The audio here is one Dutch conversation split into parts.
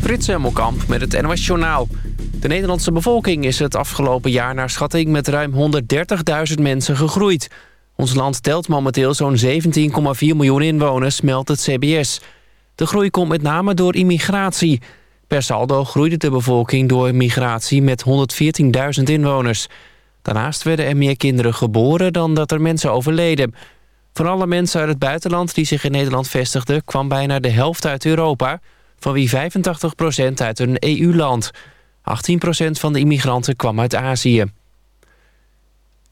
Frits Hemmelkamp met het NOS Journaal. De Nederlandse bevolking is het afgelopen jaar naar schatting met ruim 130.000 mensen gegroeid. Ons land telt momenteel zo'n 17,4 miljoen inwoners, meldt het CBS. De groei komt met name door immigratie. Per saldo groeide de bevolking door migratie met 114.000 inwoners. Daarnaast werden er meer kinderen geboren dan dat er mensen overleden. Van alle mensen uit het buitenland die zich in Nederland vestigden... kwam bijna de helft uit Europa, van wie 85% uit een EU-land. 18% van de immigranten kwam uit Azië.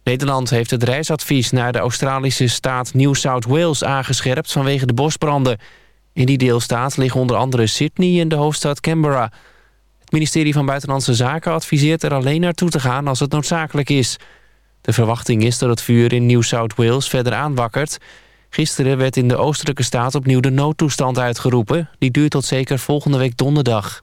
Nederland heeft het reisadvies naar de Australische staat New South Wales aangescherpt vanwege de bosbranden. In die deelstaat liggen onder andere Sydney en de hoofdstad Canberra. Het ministerie van Buitenlandse Zaken adviseert er alleen naartoe te gaan als het noodzakelijk is. De verwachting is dat het vuur in New South Wales verder aanwakkert. Gisteren werd in de oostelijke staat opnieuw de noodtoestand uitgeroepen. Die duurt tot zeker volgende week donderdag.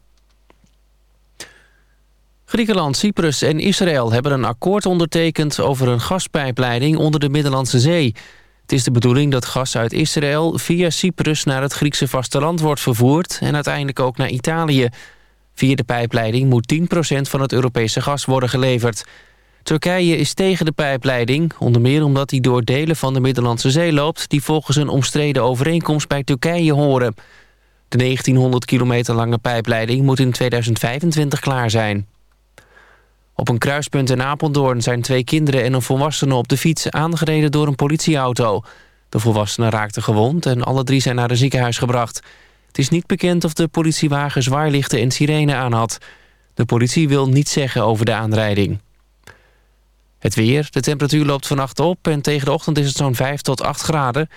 Griekenland, Cyprus en Israël hebben een akkoord ondertekend... over een gaspijpleiding onder de Middellandse Zee. Het is de bedoeling dat gas uit Israël via Cyprus... naar het Griekse vasteland wordt vervoerd... en uiteindelijk ook naar Italië. Via de pijpleiding moet 10% van het Europese gas worden geleverd. Turkije is tegen de pijpleiding, onder meer omdat die door delen van de Middellandse Zee loopt... die volgens een omstreden overeenkomst bij Turkije horen. De 1900 kilometer lange pijpleiding moet in 2025 klaar zijn. Op een kruispunt in Apeldoorn zijn twee kinderen en een volwassene op de fiets aangereden door een politieauto. De volwassenen raakten gewond en alle drie zijn naar een ziekenhuis gebracht. Het is niet bekend of de politiewagen zwaarlichten en sirene aan had. De politie wil niets zeggen over de aanrijding. Het weer. De temperatuur loopt vannacht op en tegen de ochtend is het zo'n 5 tot 8 graden.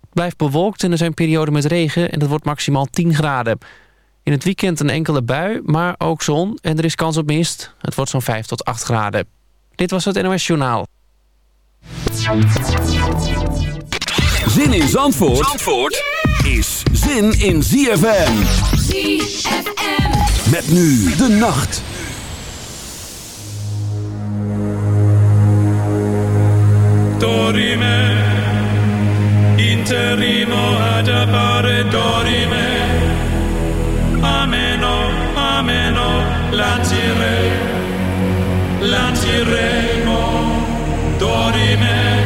Het blijft bewolkt en er zijn perioden met regen en het wordt maximaal 10 graden. In het weekend een enkele bui, maar ook zon en er is kans op mist. Het wordt zo'n 5 tot 8 graden. Dit was het NOS Journaal. Zin in Zandvoort, Zandvoort is zin in ZFM. ZFM. Met nu de nacht. Dorime, interimo ad appare dorime. ameno, ameno, lancire, lanciremo, dorime.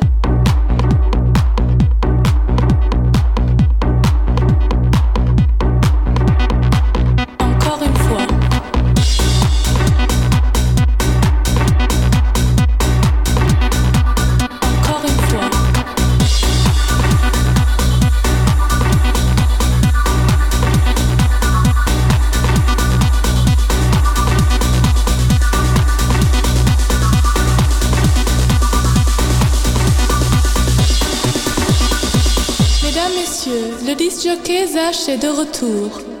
Disjockeysage est de retour.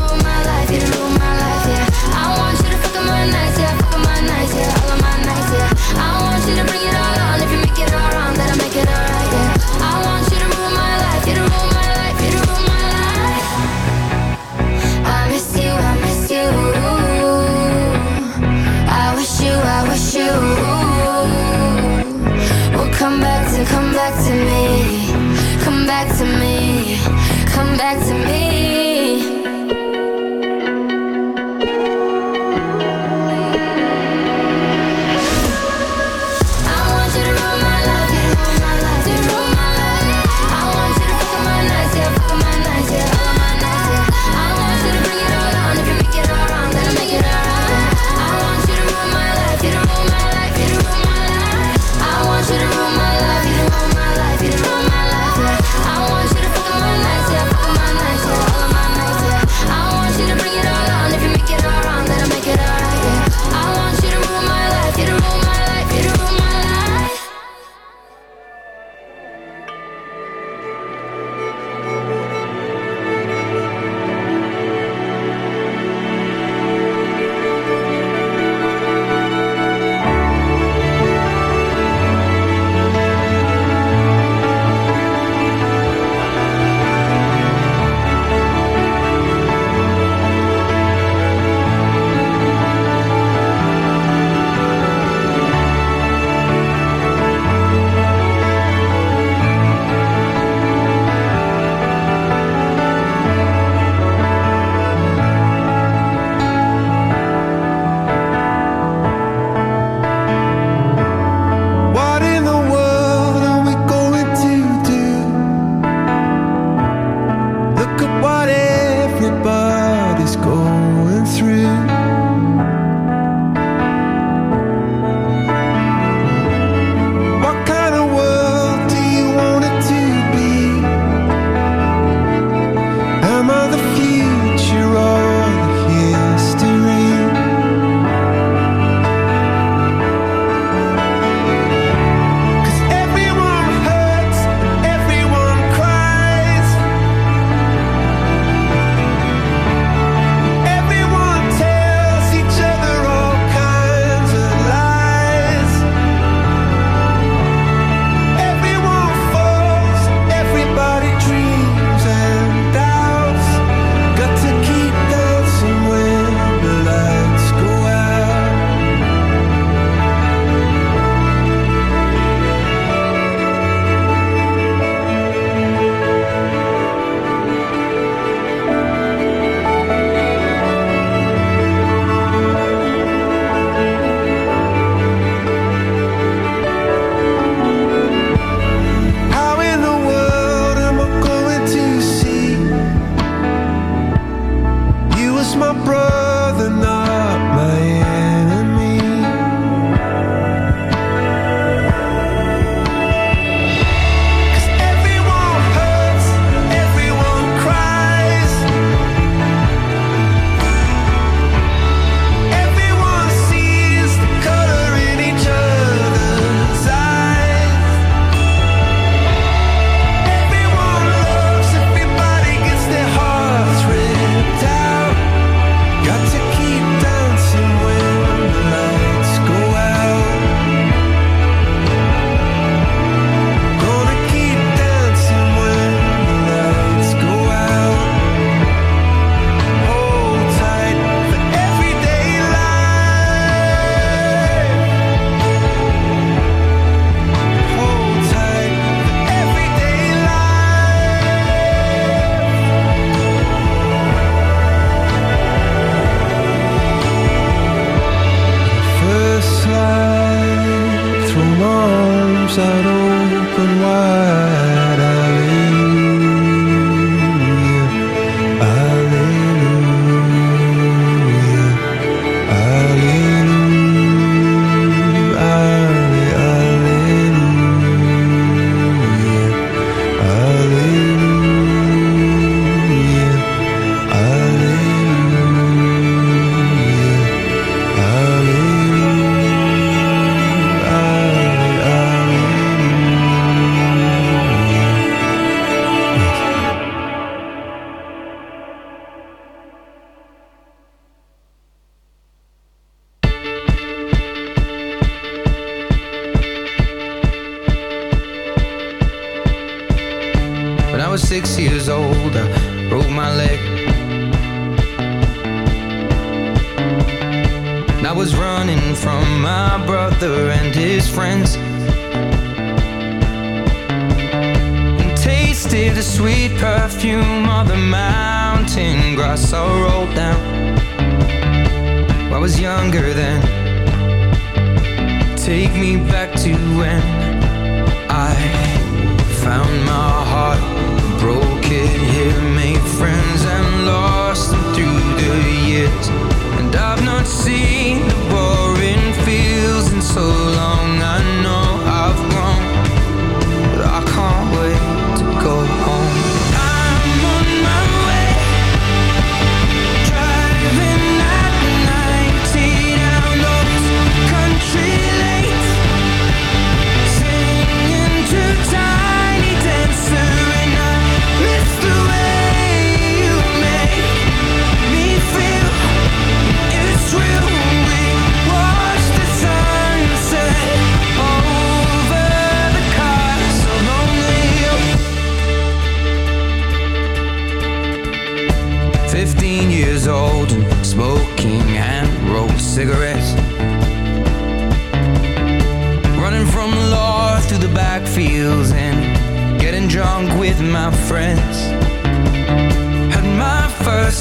see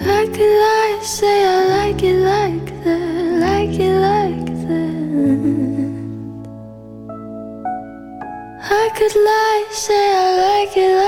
Like it, like say I like it like that, like it like that. I could lie, say I like it like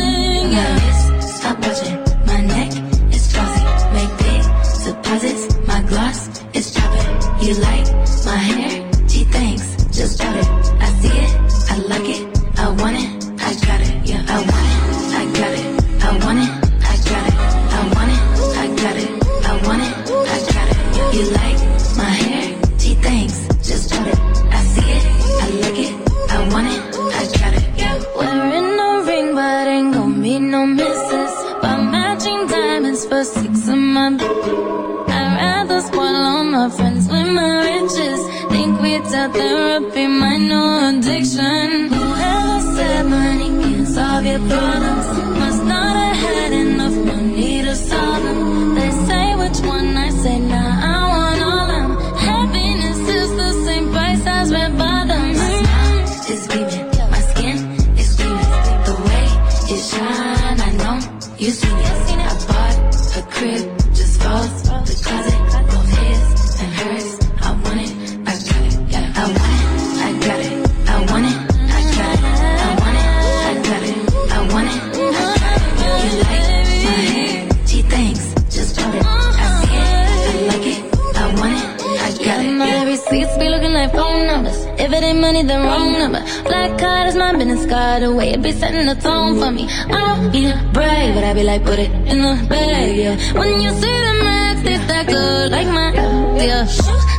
like put it in the bag, yeah. When you see the max, it's that good, like mine, yeah.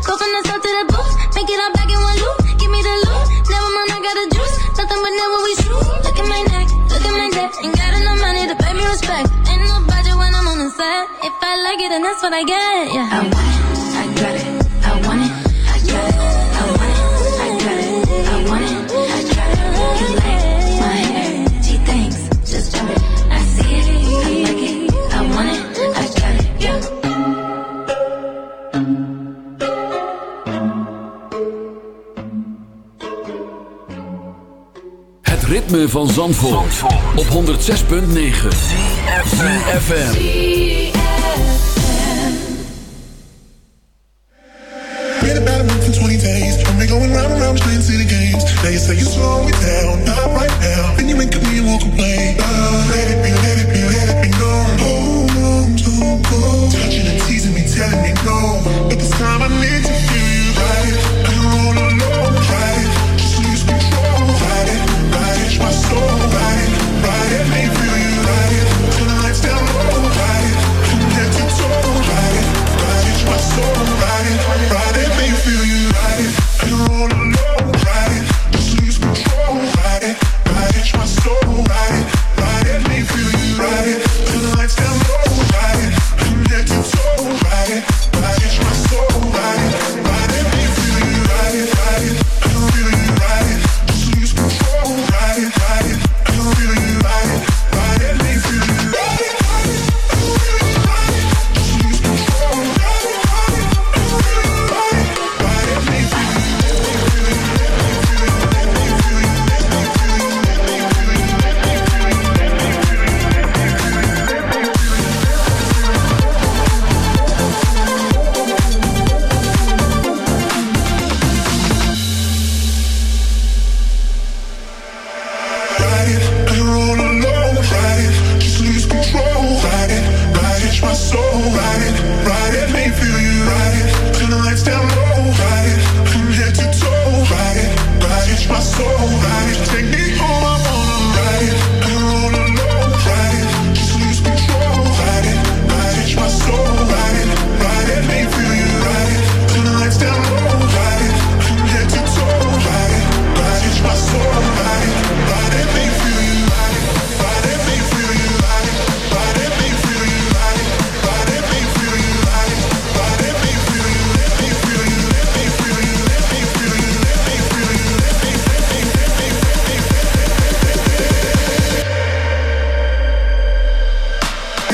Go from the south to the booth, make it all back in one loop. Give me the loot, never mind, I got a juice. Nothing but never we shoot. Look at my neck, look at my neck. Ain't got enough money to pay me respect. Ain't no budget when I'm on the set. If I like it, then that's what I get, yeah. 106.9 FM.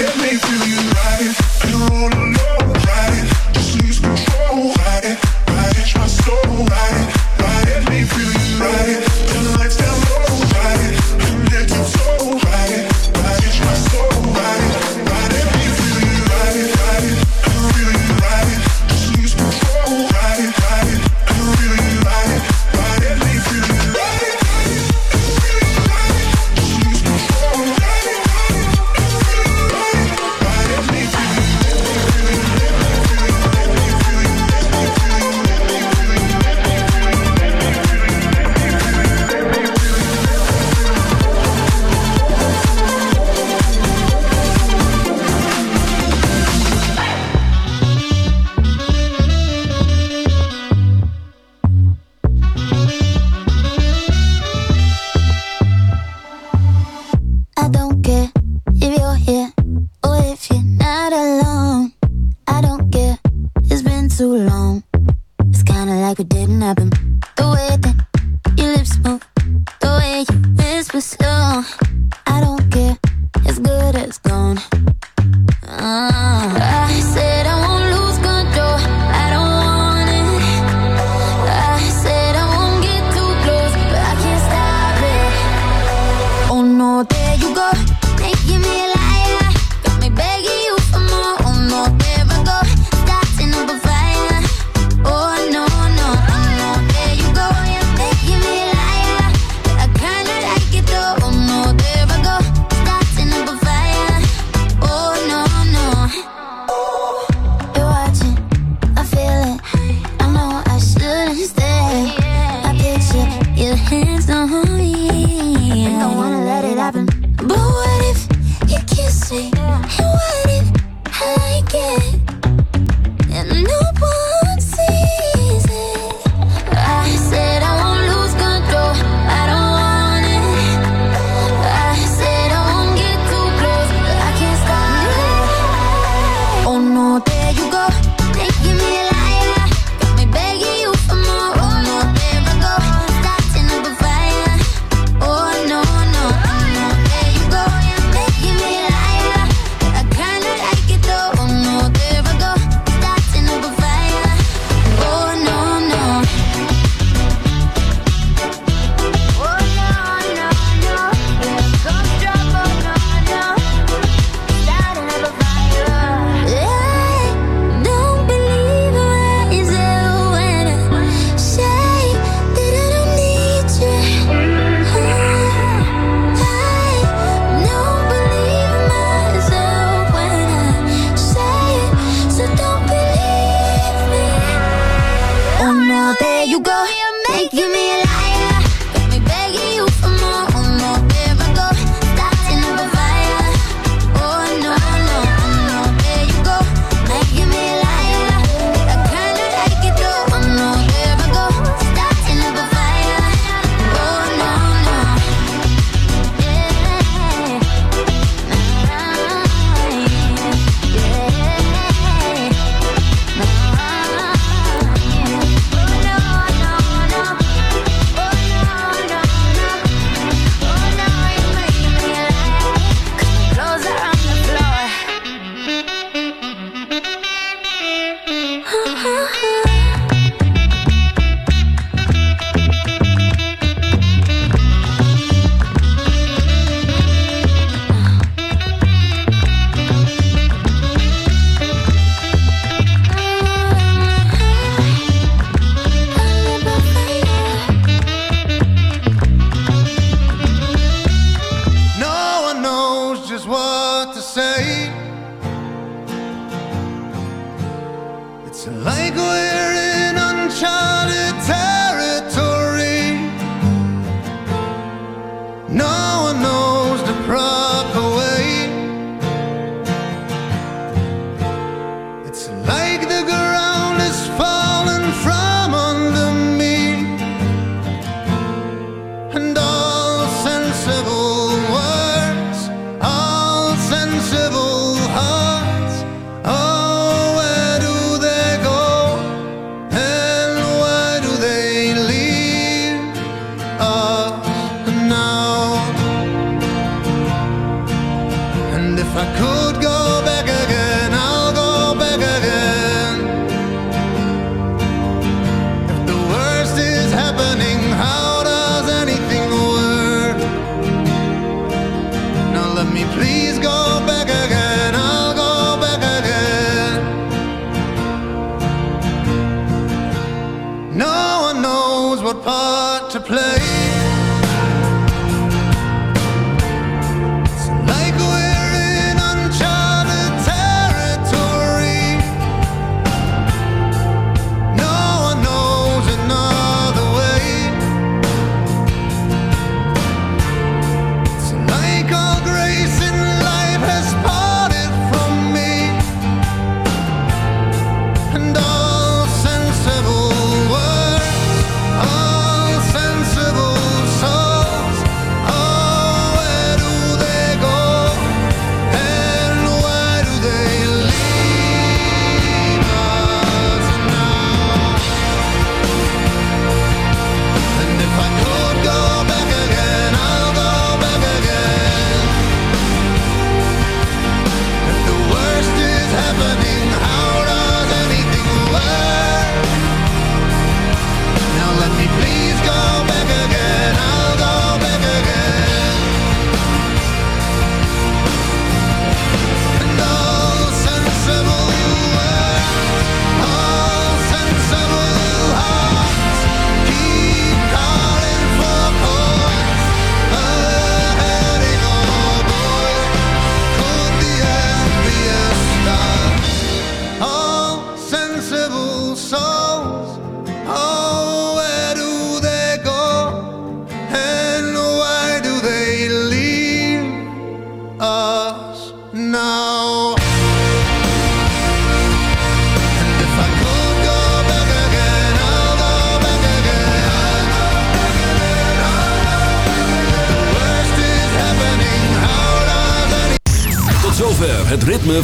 Let me feel you right. I don't wanna